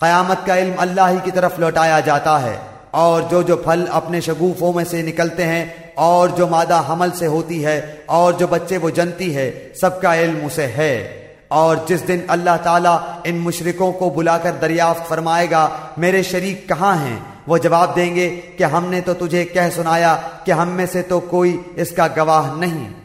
قیامت کا علم اللہ ہی کی طرف لوٹایا جاتا ہے۔ اور جو جو پھل اپنے شگوفوں میں سے نکلتے ہیں، اور جو مادہ حمل سے ہوتی ہے، اور جو بچے وہ جنتی ہے، سب کا علم اسے ہے۔ اور جس دن اللہ تعالیٰ ان مشرکوں کو بلا کر دریافت فرمائے گا، میرے شریک کہاں ہیں؟ وہ جواب دیں گے کہ ہم نے تو تجھے کہہ سنایا کہ ہم میں سے تو کوئی اس کا گواہ نہیں۔